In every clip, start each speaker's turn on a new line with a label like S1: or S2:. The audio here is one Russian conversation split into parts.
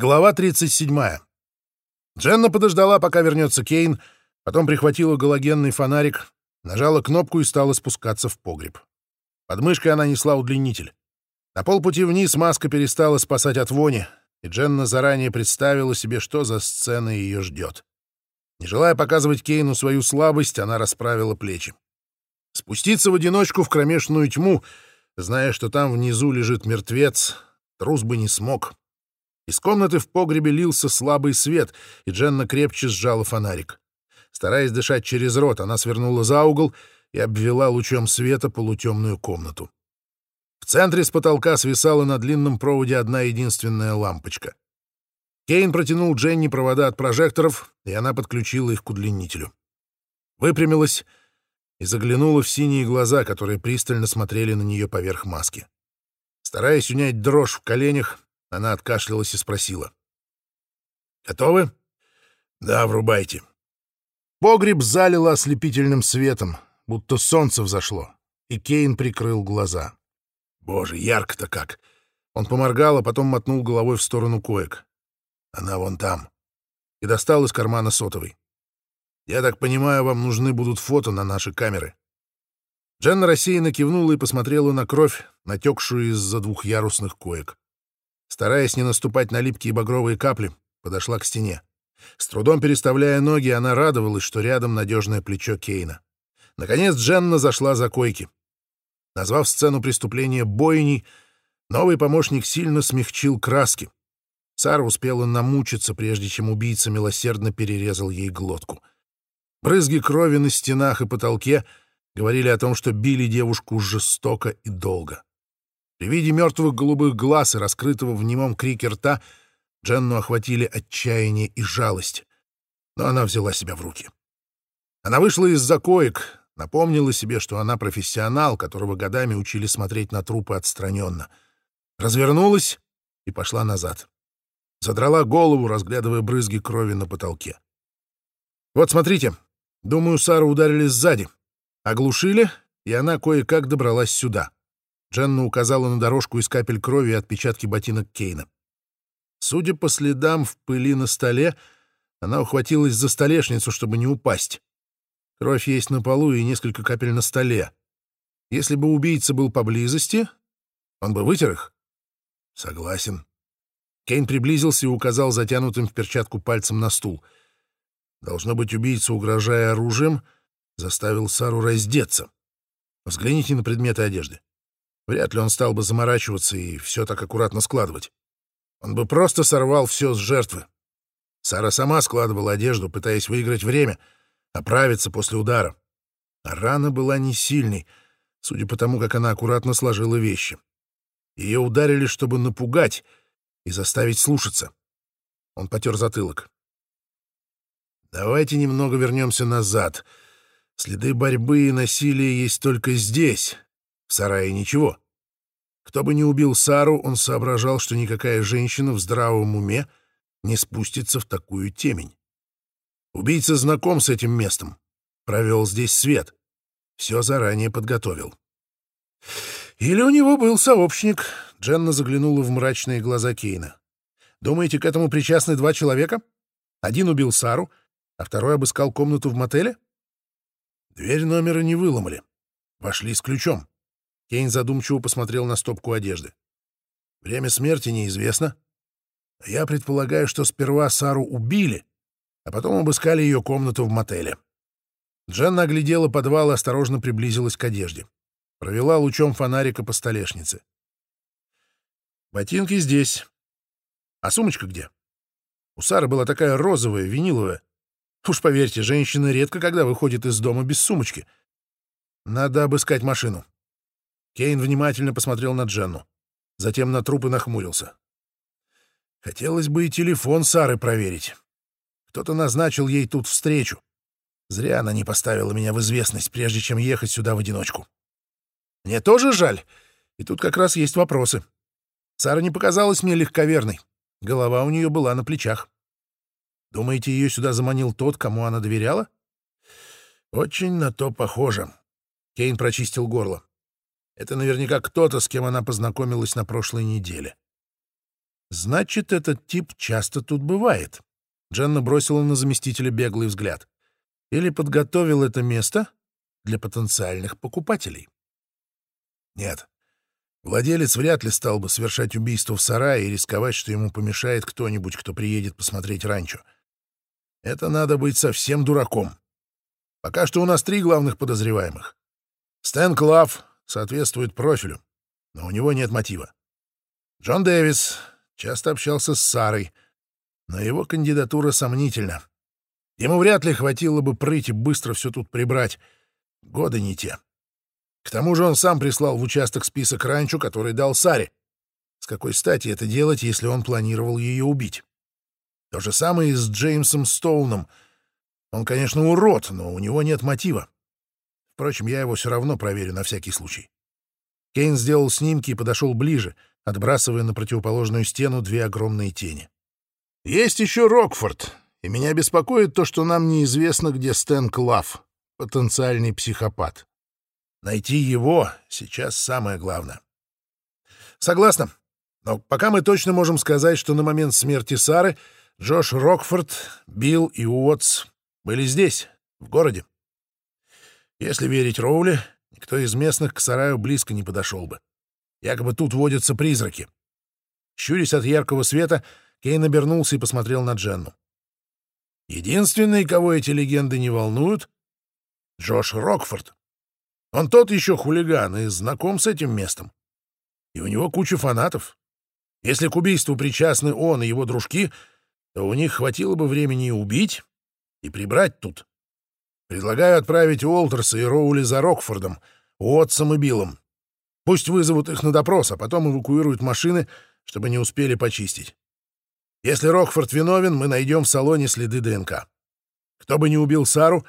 S1: Глава 37. Дженна подождала, пока вернется Кейн, потом прихватила галогенный фонарик, нажала кнопку и стала спускаться в погреб. Под мышкой она несла удлинитель. На полпути вниз маска перестала спасать от вони, и Дженна заранее представила себе, что за сцена ее ждет. Не желая показывать Кейну свою слабость, она расправила плечи. Спуститься в одиночку в кромешную тьму, зная, что там внизу лежит мертвец, трус бы не смог. Из комнаты в погребе лился слабый свет, и Дженна крепче сжала фонарик. Стараясь дышать через рот, она свернула за угол и обвела лучом света полутемную комнату. В центре с потолка свисала на длинном проводе одна единственная лампочка. Кейн протянул Дженни провода от прожекторов, и она подключила их к удлинителю. Выпрямилась и заглянула в синие глаза, которые пристально смотрели на нее поверх маски. Стараясь унять дрожь в коленях, она откашлялась и спросила. «Готовы?» «Да, врубайте». Погреб залило ослепительным светом, будто солнце взошло, и Кейн прикрыл глаза. Боже, ярко-то как! Он поморгал, а потом мотнул головой в сторону коек. Она вон там. И достал из кармана сотовый. Я так понимаю, вам нужны будут фото на наши камеры. Дженна рассеянно кивнула и посмотрела на кровь, натекшую из-за двухъярусных коек. Стараясь не наступать на липкие багровые капли, подошла к стене. С трудом переставляя ноги, она радовалась, что рядом надежное плечо Кейна. Наконец Дженна зашла за койки. Назвав сцену преступления бойней, новый помощник сильно смягчил краски. Сара успела намучиться, прежде чем убийца милосердно перерезал ей глотку. Брызги крови на стенах и потолке говорили о том, что били девушку жестоко и долго. При виде мертвых голубых глаз и раскрытого в немом крике рта Дженну охватили отчаяние и жалость. Но она взяла себя в руки. Она вышла из-за коек, напомнила себе, что она профессионал, которого годами учили смотреть на трупы отстраненно. Развернулась и пошла назад. Задрала голову, разглядывая брызги крови на потолке. «Вот смотрите, думаю, Сару ударили сзади. Оглушили, и она кое-как добралась сюда». Дженна указала на дорожку из капель крови и отпечатки ботинок Кейна. Судя по следам в пыли на столе, она ухватилась за столешницу, чтобы не упасть. Кровь есть на полу и несколько капель на столе. Если бы убийца был поблизости, он бы вытер их. Согласен. Кейн приблизился и указал затянутым в перчатку пальцем на стул. Должно быть, убийца, угрожая оружием, заставил Сару раздеться. Взгляните на предметы одежды. Вряд ли он стал бы заморачиваться и все так аккуратно складывать. Он бы просто сорвал все с жертвы. Сара сама складывала одежду, пытаясь выиграть время, оправиться после удара. А рана была не сильной, судя по тому, как она аккуратно сложила вещи. Ее ударили, чтобы напугать и заставить слушаться. Он потер затылок. «Давайте немного вернемся назад. Следы борьбы и насилия есть только здесь, в сарае ничего. Кто бы ни убил Сару, он соображал, что никакая женщина в здравом уме не спустится в такую темень. Убийца знаком с этим местом, провел здесь свет, все заранее подготовил. Или у него был сообщник. Дженна заглянула в мрачные глаза Кейна. Думаете, к этому причастны два человека? Один убил Сару, а второй обыскал комнату в мотеле? Дверь номера не выломали. Вошли с ключом. Кейн задумчиво посмотрел на стопку одежды. Время смерти неизвестно. Я предполагаю, что сперва Сару убили, а потом обыскали ее комнату в мотеле. Дженна оглядела подвал и осторожно приблизилась к одежде. Провела лучом фонарика по столешнице. Ботинки здесь. А сумочка где? У Сары была такая розовая, виниловая. Уж поверьте, женщина редко когда выходит из дома без сумочки. Надо обыскать машину. Кейн внимательно посмотрел на Дженну. Затем на труп и нахмурился. Хотелось бы и телефон Сары проверить. Кто-то назначил ей тут встречу. Зря она не поставила меня в известность, прежде чем ехать сюда в одиночку. Мне тоже жаль. И тут как раз есть вопросы. Сара не показалась мне легковерной. Голова у нее была на плечах. Думаете, ее сюда заманил тот, кому она доверяла? Очень на то похоже. Кейн прочистил горло. Это наверняка кто-то, с кем она познакомилась на прошлой неделе. Значит, этот тип часто тут бывает. Дженна бросила на заместителя беглый взгляд. Или подготовил это место для потенциальных покупателей. Нет, владелец вряд ли стал бы совершать убийство в сарае и рисковать, что ему помешает кто-нибудь, кто приедет посмотреть ранчо. Это надо быть совсем дураком. Пока что у нас три главных подозреваемых. Стэн Клав соответствует профилю, но у него нет мотива. Джон Дэвис часто общался с Сарой, но его кандидатура сомнительна. Ему вряд ли хватило бы прыть и быстро все тут прибрать. Годы не те. К тому же он сам прислал в участок список ранчо, который дал Саре. С какой стати это делать, если он планировал ее убить? То же самое и с Джеймсом Стоуном. Он, конечно, урод, но у него нет мотива. Впрочем, я его все равно проверю на всякий случай. Кейн сделал снимки и подошел ближе, отбрасывая на противоположную стену две огромные тени. «Есть еще Рокфорд, и меня беспокоит то, что нам неизвестно, где Стэн Клав, потенциальный психопат. Найти его сейчас самое главное». «Согласна. Но пока мы точно можем сказать, что на момент смерти Сары Джош Рокфорд, Билл и Уотс были здесь, в городе. Если верить Роули, никто из местных к сараю близко не подошел бы. Якобы тут водятся призраки. Щурясь от яркого света, Кейн обернулся и посмотрел на Дженну. Единственный, кого эти легенды не волнуют — Джош Рокфорд. Он тот еще хулиган и знаком с этим местом. И у него куча фанатов. Если к убийству причастны он и его дружки — то у них хватило бы времени убить и прибрать тут. Предлагаю отправить Уолтерса и Роули за Рокфордом, Уотсом и Биллом. Пусть вызовут их на допрос, а потом эвакуируют машины, чтобы не успели почистить. Если Рокфорд виновен, мы найдем в салоне следы ДНК. Кто бы ни убил Сару,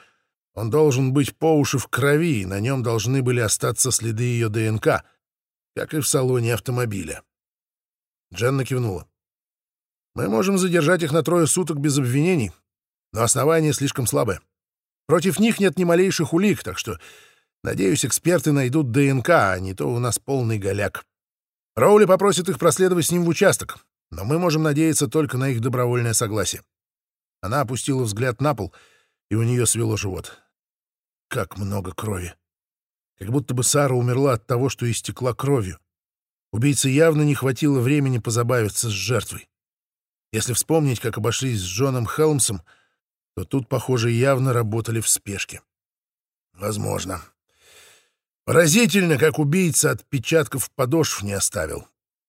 S1: он должен быть по уши в крови, и на нем должны были остаться следы ее ДНК, как и в салоне автомобиля. Дженна кивнула. Мы можем задержать их на трое суток без обвинений, но основания слишком слабые. Против них нет ни малейших улик, так что, надеюсь, эксперты найдут ДНК, а не то у нас полный голяк. Роули попросит их проследовать с ним в участок, но мы можем надеяться только на их добровольное согласие. Она опустила взгляд на пол, и у нее свело живот. Как много крови. Как будто бы Сара умерла от того, что истекла кровью. Убийце явно не хватило времени позабавиться с жертвой. Если вспомнить, как обошлись с Джоном Хелмсом, то тут, похоже, явно работали в спешке. Возможно. Поразительно, как убийца отпечатков подошв не оставил.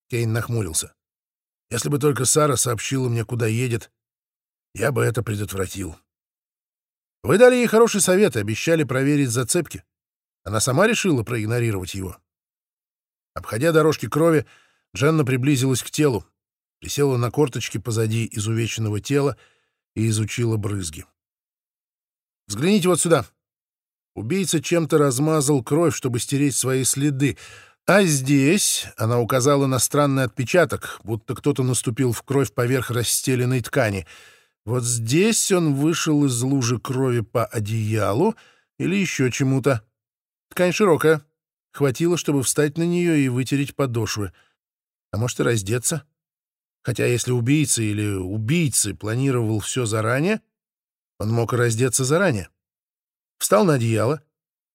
S1: Кейн нахмурился. Если бы только Сара сообщила мне, куда едет, я бы это предотвратил. Вы дали ей хороший совет и обещали проверить зацепки. Она сама решила проигнорировать его. Обходя дорожки крови, Дженна приблизилась к телу, присела на корточки позади изувеченного тела и изучила брызги. «Взгляните вот сюда. Убийца чем-то размазал кровь, чтобы стереть свои следы. А здесь она указала на странный отпечаток, будто кто-то наступил в кровь поверх расстеленной ткани. Вот здесь он вышел из лужи крови по одеялу или еще чему-то. Ткань широкая. Хватило, чтобы встать на нее и вытереть подошвы. А может и раздеться?» Хотя если убийца или убийцы планировал все заранее, он мог раздеться заранее. Встал на одеяло,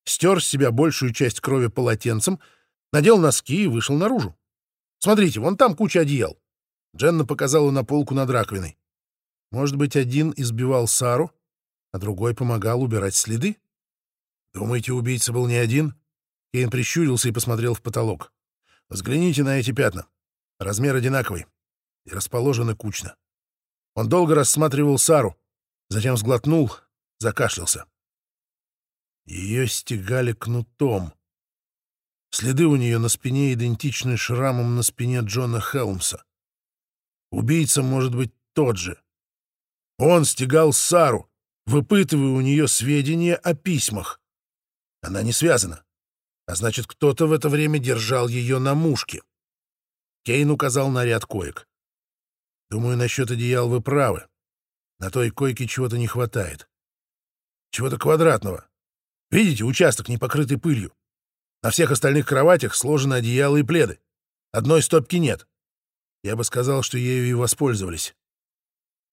S1: стер с себя большую часть крови полотенцем, надел носки и вышел наружу. Смотрите, вон там куча одеял. Дженна показала на полку над раковиной. Может быть, один избивал Сару, а другой помогал убирать следы? Думаете, убийца был не один? Кейн прищурился и посмотрел в потолок. Взгляните на эти пятна. Размер одинаковый и расположены кучно. Он долго рассматривал Сару, затем сглотнул, закашлялся. Ее стегали кнутом. Следы у нее на спине идентичны шрамам на спине Джона Хелмса. Убийца может быть тот же. Он стегал Сару, выпытывая у нее сведения о письмах. Она не связана. А значит, кто-то в это время держал ее на мушке. Кейн указал на ряд коек. Думаю, насчет одеял вы правы. На той койке чего-то не хватает. Чего-то квадратного. Видите, участок не покрытый пылью. На всех остальных кроватях сложены одеяла и пледы. Одной стопки нет. Я бы сказал, что ею и воспользовались.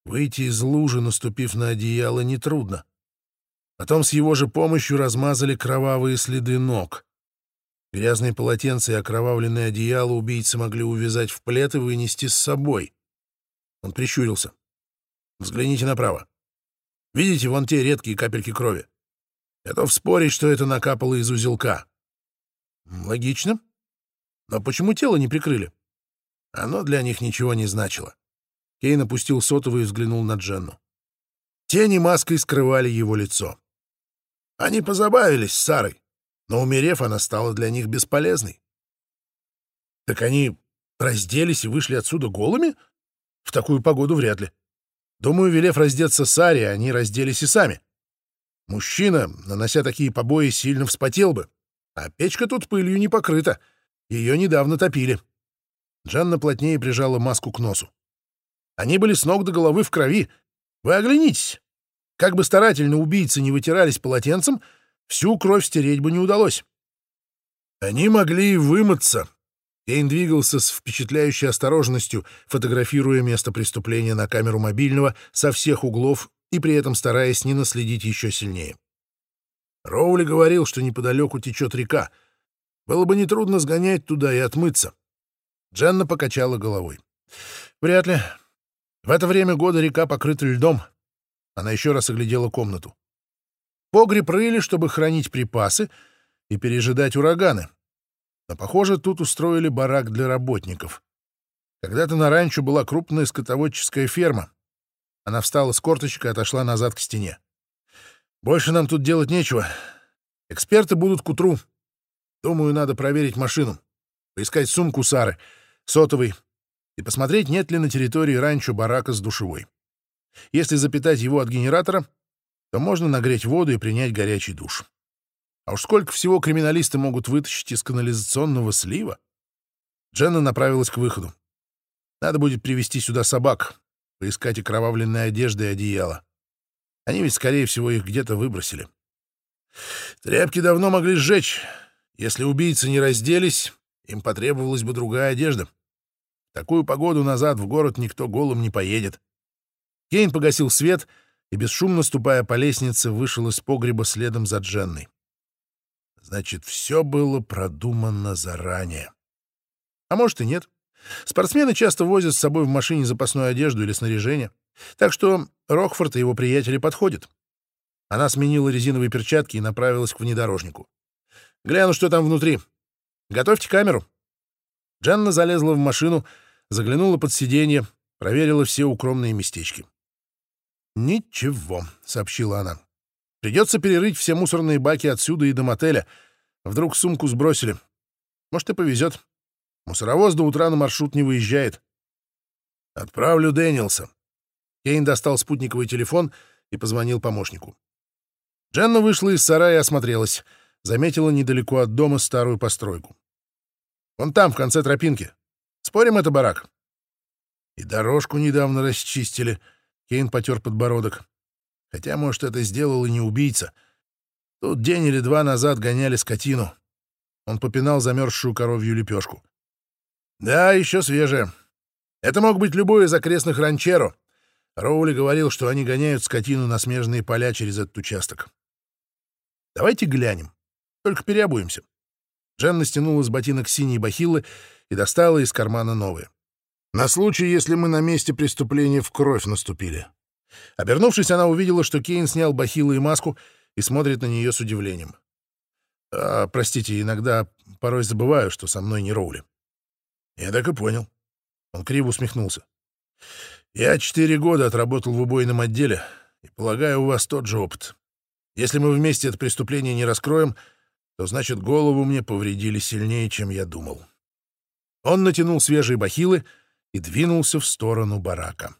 S1: Выйти из лужи, наступив на одеяло, нетрудно. Потом с его же помощью размазали кровавые следы ног. Грязные полотенца и окровавленное одеяло убийцы могли увязать в плед и вынести с собой. Он прищурился. «Взгляните направо. Видите вон те редкие капельки крови? Готов спорить, что это накапало из узелка». «Логично. Но почему тело не прикрыли?» Оно для них ничего не значило. Кейн опустил сотовый и взглянул на Дженну. Тени маской скрывали его лицо. Они позабавились с Сарой, но, умерев, она стала для них бесполезной. Так они разделись и вышли отсюда голыми? В такую погоду вряд ли. Думаю, велев раздеться Саре, они разделись и сами. Мужчина, нанося такие побои, сильно вспотел бы. А печка тут пылью не покрыта. Ее недавно топили. Джанна плотнее прижала маску к носу. Они были с ног до головы в крови. Вы оглянитесь. Как бы старательно убийцы не вытирались полотенцем, всю кровь стереть бы не удалось. Они могли вымыться. Кейн двигался с впечатляющей осторожностью, фотографируя место преступления на камеру мобильного со всех углов и при этом стараясь не наследить еще сильнее. Роули говорил, что неподалеку течет река. Было бы нетрудно сгонять туда и отмыться. Дженна покачала головой. Вряд ли. В это время года река покрыта льдом. Она еще раз оглядела комнату. Погреб рыли, чтобы хранить припасы и пережидать ураганы. Но, похоже, тут устроили барак для работников. Когда-то на ранчо была крупная скотоводческая ферма. Она встала с корточкой и отошла назад к стене. «Больше нам тут делать нечего. Эксперты будут к утру. Думаю, надо проверить машину, поискать сумку Сары — сотовый и посмотреть, нет ли на территории ранчо барака с душевой. Если запитать его от генератора, то можно нагреть воду и принять горячий душ. А уж сколько всего криминалисты могут вытащить из канализационного слива? Дженна направилась к выходу. Надо будет привести сюда собак, поискать окровавленные одежды и одеяло. Они ведь, скорее всего, их где-то выбросили. Тряпки давно могли сжечь. Если убийцы не разделись, им потребовалась бы другая одежда. Такую погоду назад в город никто голым не поедет. Кейн погасил свет и, бесшумно ступая по лестнице, вышел из погреба следом за Дженной. Значит, все было продумано заранее. А может и нет. Спортсмены часто возят с собой в машине запасную одежду или снаряжение. Так что Рокфорд и его приятели подходят. Она сменила резиновые перчатки и направилась к внедорожнику. «Гляну, что там внутри», Готовьте камеру. Джанна залезла в машину, заглянула под сиденье, проверила все укромные местечки. «Ничего», — сообщила она. «Придется перерыть все мусорные баки отсюда и до мотеля. Вдруг сумку сбросили. Может, и повезет. Мусоровоз до утра на маршрут не выезжает». «Отправлю Дэниелса». Кейн достал спутниковый телефон и позвонил помощнику. Дженна вышла из сарая и осмотрелась — заметила недалеко от дома старую постройку. «Вон там, в конце тропинки. Спорим, это барак?» «И дорожку недавно расчистили», — Кейн потер подбородок. «Хотя, может, это сделал и не убийца. Тут день или два назад гоняли скотину». Он попинал замерзшую коровью лепешку. «Да, еще свежая. Это мог быть любой из окрестных ранчеро. Роули говорил, что они гоняют скотину на смежные поля через этот участок. Давайте глянем. Только переобуемся. Дженна стянула с ботинок синие бахилы и достала из кармана новые. На случай, если мы на месте преступления в кровь наступили. Обернувшись, она увидела, что Кейн снял бахилы и маску и смотрит на нее с удивлением. А, простите, иногда порой забываю, что со мной не Роули. Я так и понял. Он криво усмехнулся. Я четыре года отработал в убойном отделе, и, полагаю, у вас тот же опыт. Если мы вместе это преступление не раскроем, то значит голову мне повредили сильнее, чем я думал. Он натянул свежие бахилы и двинулся в сторону барака.